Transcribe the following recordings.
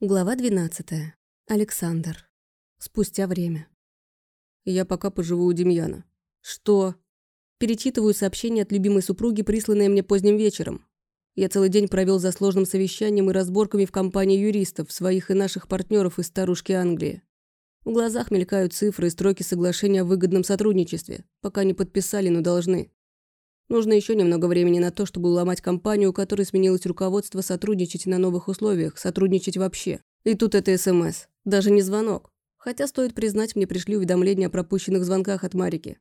Глава 12. Александр. Спустя время. Я пока поживу у Демьяна. Что? Перечитываю сообщение от любимой супруги, присланное мне поздним вечером. Я целый день провел за сложным совещанием и разборками в компании юристов, своих и наших партнеров из старушки Англии. В глазах мелькают цифры и строки соглашения о выгодном сотрудничестве. Пока не подписали, но должны. Нужно еще немного времени на то, чтобы уломать компанию, у которой сменилось руководство, сотрудничать на новых условиях, сотрудничать вообще. И тут это СМС. Даже не звонок. Хотя, стоит признать, мне пришли уведомления о пропущенных звонках от Марики.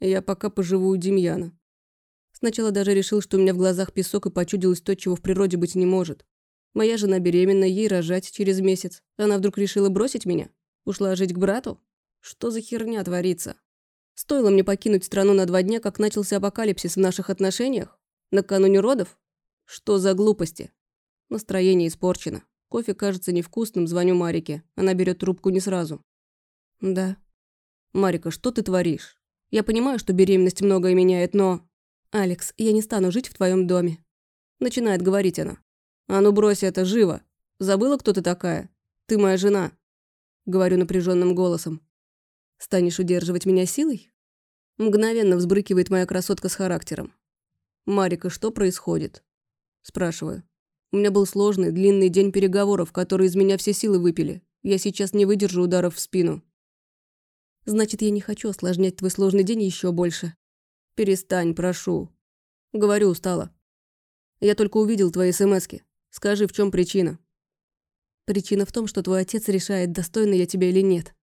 Я пока поживу у Демьяна. Сначала даже решил, что у меня в глазах песок и почудилось то, чего в природе быть не может. Моя жена беременна, ей рожать через месяц. Она вдруг решила бросить меня? Ушла жить к брату? Что за херня творится? Стоило мне покинуть страну на два дня, как начался апокалипсис в наших отношениях? Накануне родов? Что за глупости? Настроение испорчено. Кофе кажется невкусным, звоню Марике. Она берет трубку не сразу. Да. Марика, что ты творишь? Я понимаю, что беременность многое меняет, но... Алекс, я не стану жить в твоем доме. Начинает говорить она. А ну брось это, живо. Забыла, кто ты такая? Ты моя жена. Говорю напряженным голосом. Станешь удерживать меня силой? Мгновенно взбрыкивает моя красотка с характером. «Марика, что происходит?» Спрашиваю. У меня был сложный, длинный день переговоров, которые из меня все силы выпили. Я сейчас не выдержу ударов в спину. Значит, я не хочу осложнять твой сложный день еще больше. Перестань, прошу. Говорю, устала. Я только увидел твои смски. Скажи, в чем причина? Причина в том, что твой отец решает, достойна я тебя или нет.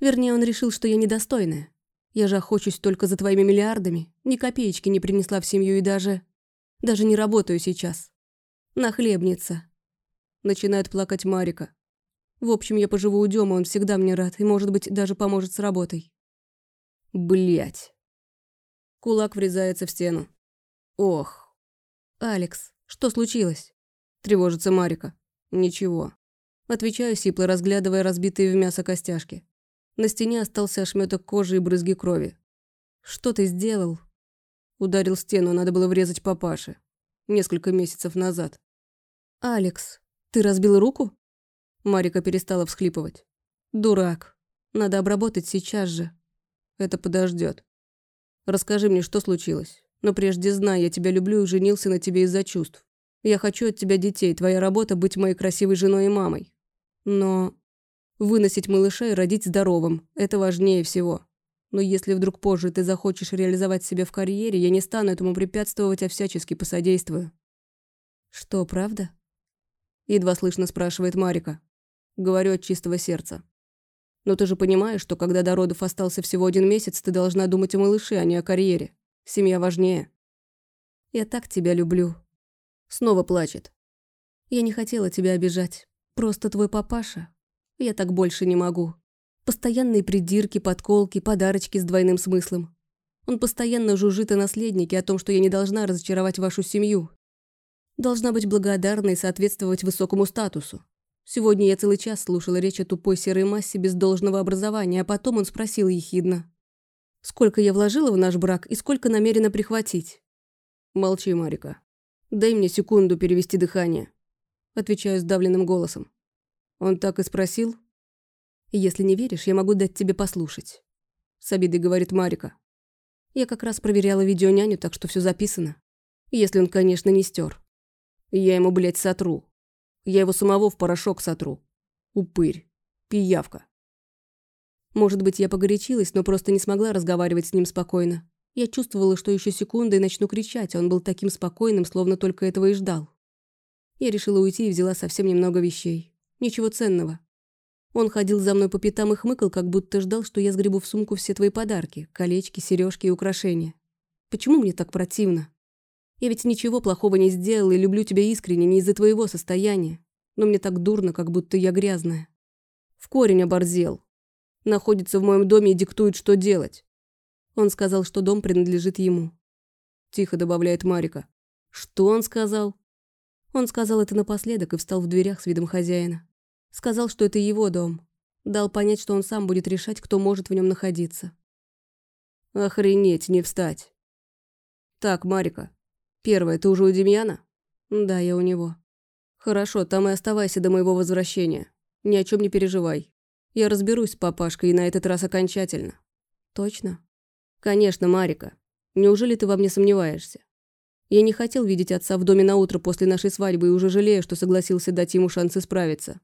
Вернее, он решил, что я недостойная. Я же охочусь только за твоими миллиардами, ни копеечки не принесла в семью и даже... Даже не работаю сейчас. Нахлебница. Начинает плакать Марика. В общем, я поживу у Дёмы, он всегда мне рад и, может быть, даже поможет с работой. Блять. Кулак врезается в стену. Ох. Алекс, что случилось? Тревожится Марика. Ничего. Отвечаю сипло, разглядывая разбитые в мясо костяшки. На стене остался ошметок кожи и брызги крови. «Что ты сделал?» Ударил стену, надо было врезать папаше. Несколько месяцев назад. «Алекс, ты разбил руку?» Марика перестала всхлипывать. «Дурак. Надо обработать сейчас же. Это подождет. Расскажи мне, что случилось. Но прежде знай, я тебя люблю и женился на тебе из-за чувств. Я хочу от тебя детей, твоя работа – быть моей красивой женой и мамой. Но Выносить малыша и родить здоровым – это важнее всего. Но если вдруг позже ты захочешь реализовать себя в карьере, я не стану этому препятствовать, а всячески посодействую». «Что, правда?» Едва слышно спрашивает Марика. Говорю от чистого сердца. «Но ты же понимаешь, что когда до родов остался всего один месяц, ты должна думать о малыше, а не о карьере. Семья важнее». «Я так тебя люблю». Снова плачет. «Я не хотела тебя обижать. Просто твой папаша, я так больше не могу. Постоянные придирки, подколки, подарочки с двойным смыслом. Он постоянно жужжит о наследнике, о том, что я не должна разочаровать вашу семью. Должна быть благодарна и соответствовать высокому статусу. Сегодня я целый час слушала речь о тупой серой массе без должного образования, а потом он спросил ехидно. Сколько я вложила в наш брак и сколько намерена прихватить? Молчи, Марика. Дай мне секунду перевести дыхание. Отвечаю сдавленным голосом. Он так и спросил? Если не веришь, я могу дать тебе послушать. С обидой говорит Марика. Я как раз проверяла видеоняню, так что все записано. Если он, конечно, не стер. Я ему, блядь, сотру. Я его самого в порошок сотру. Упырь. Пиявка. Может быть, я погорячилась, но просто не смогла разговаривать с ним спокойно. Я чувствовала, что еще секунды и начну кричать, а он был таким спокойным, словно только этого и ждал. Я решила уйти и взяла совсем немного вещей. Ничего ценного. Он ходил за мной по пятам и хмыкал, как будто ждал, что я сгребу в сумку все твои подарки, колечки, сережки и украшения. Почему мне так противно? Я ведь ничего плохого не сделала и люблю тебя искренне, не из-за твоего состояния. Но мне так дурно, как будто я грязная. В корень оборзел. Находится в моем доме и диктует, что делать. Он сказал, что дом принадлежит ему. Тихо добавляет Марика. Что он сказал? Он сказал это напоследок и встал в дверях с видом хозяина. Сказал, что это его дом. Дал понять, что он сам будет решать, кто может в нем находиться. Охренеть, не встать. Так, Марика. Первое, ты уже у Демьяна? Да, я у него. Хорошо, там и оставайся до моего возвращения. Ни о чем не переживай. Я разберусь с папашкой и на этот раз окончательно. Точно? Конечно, Марика. Неужели ты во мне сомневаешься? Я не хотел видеть отца в доме на утро после нашей свадьбы и уже жалею, что согласился дать ему шанс исправиться.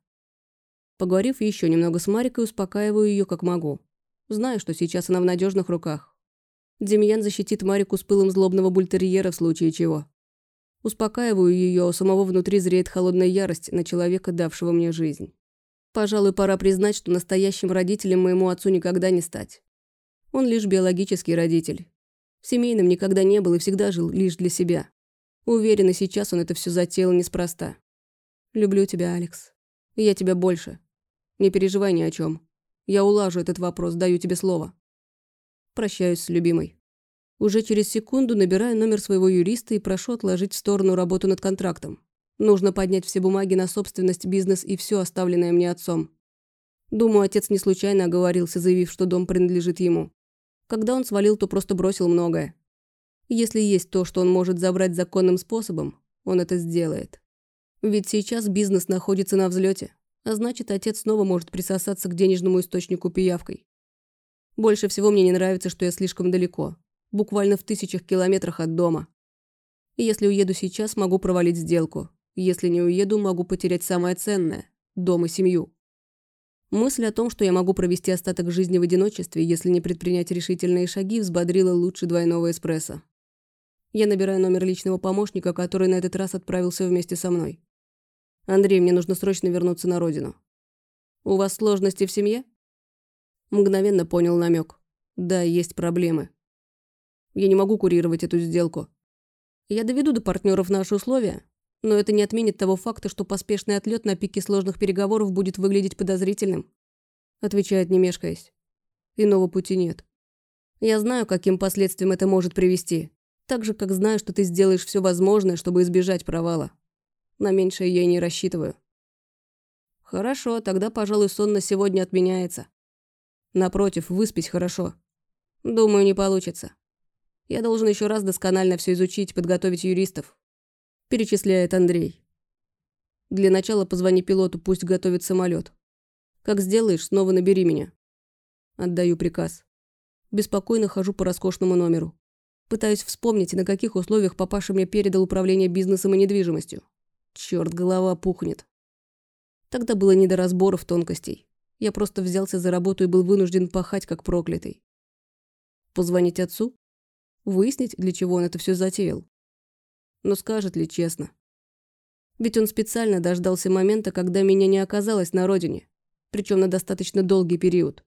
Поговорив еще немного с Марикой, успокаиваю ее как могу. Знаю, что сейчас она в надежных руках. Демьян защитит Марику с пылом злобного бультерьера в случае чего. Успокаиваю ее, у самого внутри зреет холодная ярость на человека, давшего мне жизнь. Пожалуй, пора признать, что настоящим родителем моему отцу никогда не стать. Он лишь биологический родитель. Семейным никогда не был и всегда жил лишь для себя. Уверена, сейчас он это все затеял неспроста. Люблю тебя, Алекс. Я тебя больше. Не переживай ни о чем. Я улажу этот вопрос, даю тебе слово. Прощаюсь с любимой. Уже через секунду набираю номер своего юриста и прошу отложить в сторону работу над контрактом. Нужно поднять все бумаги на собственность, бизнес и все оставленное мне отцом. Думаю, отец не случайно оговорился, заявив, что дом принадлежит ему. Когда он свалил, то просто бросил многое. Если есть то, что он может забрать законным способом, он это сделает. Ведь сейчас бизнес находится на взлете, а значит, отец снова может присосаться к денежному источнику пиявкой. Больше всего мне не нравится, что я слишком далеко, буквально в тысячах километрах от дома. Если уеду сейчас, могу провалить сделку. Если не уеду, могу потерять самое ценное – дом и семью. Мысль о том, что я могу провести остаток жизни в одиночестве, если не предпринять решительные шаги, взбодрила лучше двойного эспрессо. Я набираю номер личного помощника, который на этот раз отправился вместе со мной. «Андрей, мне нужно срочно вернуться на родину». «У вас сложности в семье?» Мгновенно понял намек. «Да, есть проблемы. Я не могу курировать эту сделку. Я доведу до партнеров наши условия, но это не отменит того факта, что поспешный отлет на пике сложных переговоров будет выглядеть подозрительным. Отвечает, не мешкаясь. Иного пути нет. Я знаю, каким последствиям это может привести. Так же, как знаю, что ты сделаешь все возможное, чтобы избежать провала. На меньшее я и не рассчитываю. Хорошо, тогда, пожалуй, сон на сегодня отменяется. Напротив, выспись хорошо. Думаю, не получится. Я должен еще раз досконально все изучить, подготовить юристов. Перечисляет Андрей. Для начала позвони пилоту, пусть готовит самолет. Как сделаешь, снова набери меня. Отдаю приказ. Беспокойно хожу по роскошному номеру. Пытаюсь вспомнить, на каких условиях папаша мне передал управление бизнесом и недвижимостью. Черт, голова пухнет. Тогда было не до разборов тонкостей. Я просто взялся за работу и был вынужден пахать, как проклятый. Позвонить отцу? Выяснить, для чего он это все затеял. Но скажет ли честно? Ведь он специально дождался момента, когда меня не оказалось на родине, причем на достаточно долгий период.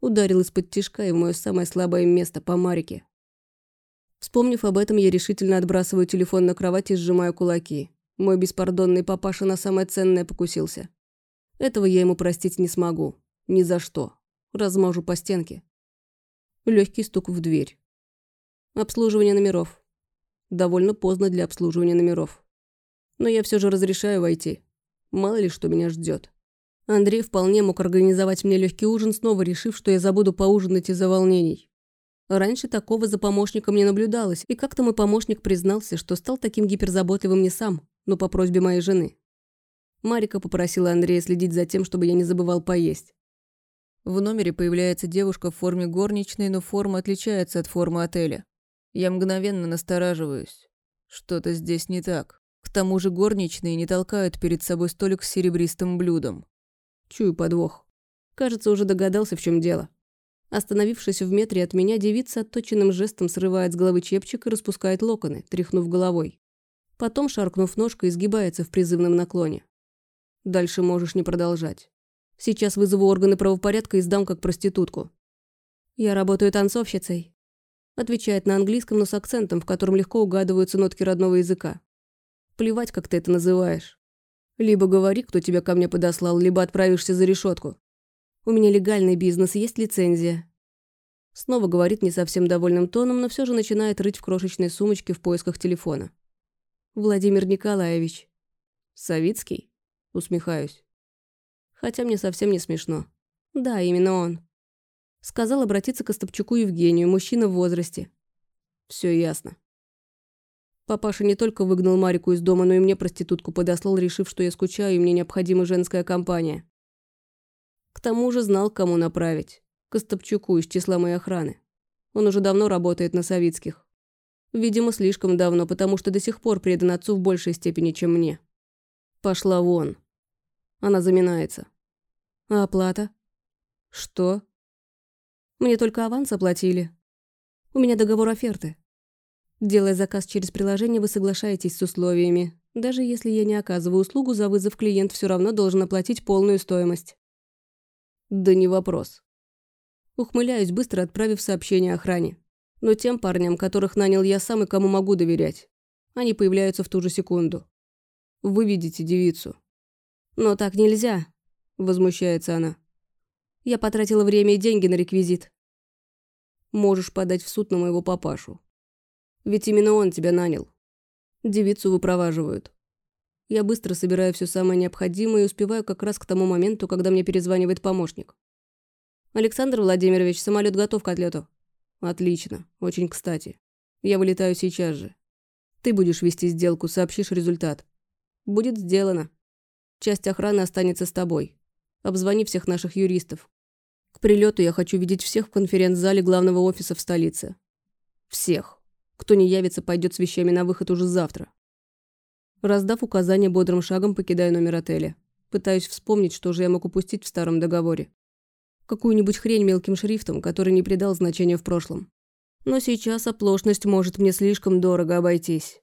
Ударил из-под тишка и в мое самое слабое место по Марике. Вспомнив об этом, я решительно отбрасываю телефон на кровать и сжимаю кулаки. Мой беспардонный папаша на самое ценное покусился. Этого я ему простить не смогу. Ни за что. Размажу по стенке. Легкий стук в дверь. Обслуживание номеров. Довольно поздно для обслуживания номеров. Но я все же разрешаю войти. Мало ли, что меня ждет. Андрей вполне мог организовать мне легкий ужин, снова решив, что я забуду поужинать из-за волнений. Раньше такого за помощником не наблюдалось, и как-то мой помощник признался, что стал таким гиперзаботливым не сам, но по просьбе моей жены. Марика попросила Андрея следить за тем, чтобы я не забывал поесть. В номере появляется девушка в форме горничной, но форма отличается от формы отеля. Я мгновенно настораживаюсь. Что-то здесь не так. К тому же горничные не толкают перед собой столик с серебристым блюдом. Чую подвох. Кажется, уже догадался, в чем дело. Остановившись в метре от меня, девица отточенным жестом срывает с головы чепчик и распускает локоны, тряхнув головой. Потом, шаркнув ножкой, изгибается в призывном наклоне. Дальше можешь не продолжать. Сейчас вызову органы правопорядка и сдам как проститутку. Я работаю танцовщицей, Отвечает на английском, но с акцентом, в котором легко угадываются нотки родного языка. Плевать, как ты это называешь. Либо говори, кто тебя ко мне подослал, либо отправишься за решетку. У меня легальный бизнес, есть лицензия. Снова говорит не совсем довольным тоном, но все же начинает рыть в крошечной сумочке в поисках телефона. Владимир Николаевич. Савицкий? Усмехаюсь. Хотя мне совсем не смешно. Да, именно он. Сказал обратиться к Остапчуку Евгению, мужчина в возрасте. Все ясно. Папаша не только выгнал Марику из дома, но и мне проститутку подослал, решив, что я скучаю и мне необходима женская компания. К тому же знал, кому направить. К Остапчуку из числа моей охраны. Он уже давно работает на Савицких. Видимо, слишком давно, потому что до сих пор предан отцу в большей степени, чем мне. Пошла вон. Она заминается. А оплата? Что? Мне только аванс оплатили. У меня договор оферты. Делая заказ через приложение, вы соглашаетесь с условиями. Даже если я не оказываю услугу за вызов, клиент все равно должен оплатить полную стоимость. Да не вопрос. Ухмыляюсь, быстро отправив сообщение охране. Но тем парням, которых нанял я сам и кому могу доверять, они появляются в ту же секунду. Вы видите девицу. Но так нельзя, возмущается она. Я потратила время и деньги на реквизит. Можешь подать в суд на моего папашу. Ведь именно он тебя нанял. Девицу выпроваживают. Я быстро собираю все самое необходимое и успеваю как раз к тому моменту, когда мне перезванивает помощник. «Александр Владимирович, самолет готов к отлету». «Отлично. Очень кстати. Я вылетаю сейчас же. Ты будешь вести сделку, сообщишь результат. Будет сделано. Часть охраны останется с тобой. Обзвони всех наших юристов. К прилету я хочу видеть всех в конференц-зале главного офиса в столице. Всех. Кто не явится, пойдет с вещами на выход уже завтра. Раздав указание, бодрым шагом покидаю номер отеля. Пытаюсь вспомнить, что же я мог упустить в старом договоре. Какую-нибудь хрень мелким шрифтом, который не придал значения в прошлом. Но сейчас оплошность может мне слишком дорого обойтись.